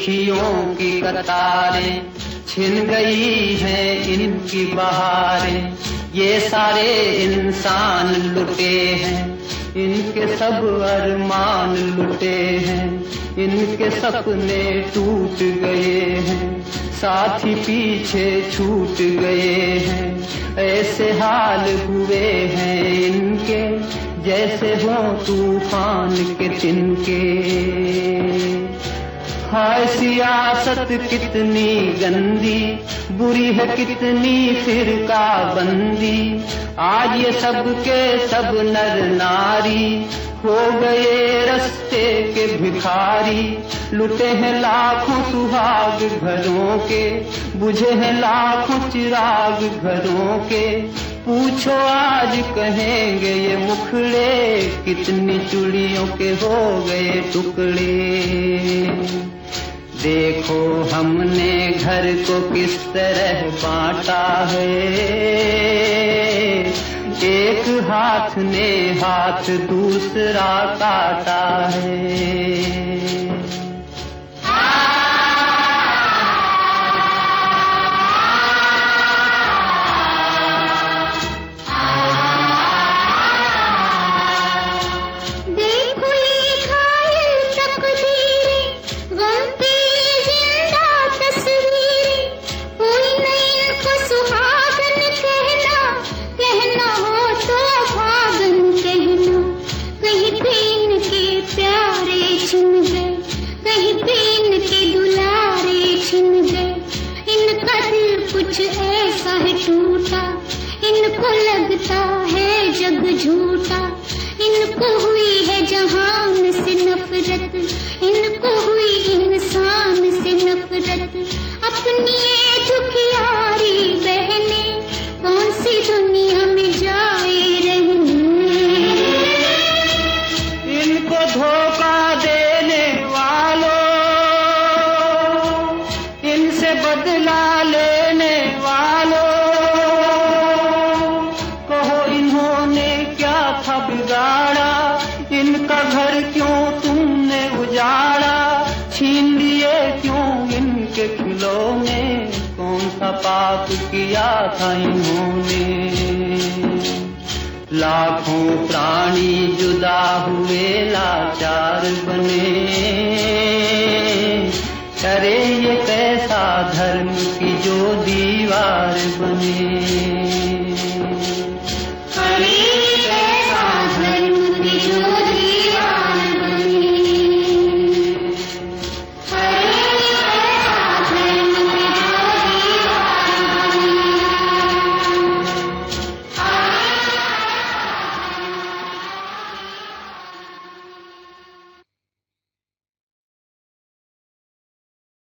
ये दुखियों की कतारें छिन गई हैं इनकी बहारें। ये सारे इंसान लुटे हैं। इनके सब अरमान लुटे हैं। इनके सपने टूट गए हैं। साथी पीछे छूट गए हैं। ऐसे हाल हुए हैं इनके, जैसे हो तूफ़ान के तिनके। हाय सियासत कितनी गंदी, बुरी है कितनी फिरका बंदी आज ये सब के सब नर नारी, हो गए रस्ते के भिखारी। लुटे हैं लाखों सुहाग घरों के, बुझे हैं लाखों चिराग घरों के। पूछो आज कहेंगे ये मुखड़े, कितनी चुड़ियों के हो गए टुकड़े। देखो हमने घर को किस तरह बांटा है। एक हाथ ने हाथ दूसरा काटा है। कुछ ऐसा है टूटा इनको लगता है जग झूठा। इनको हुई है जहान से नफरत। इनको हुई इंसान से नफरत। अपनी ये दुखियारी बहने कौन सी दुनिया में जाए रहने इनको धोखा देने वालों, इनसे बदला पाप किया था इन्होंने। लाखों प्राणी जुदा हुए, लाचार बने। करे ये कैसा धर्म की जो दीवार बने।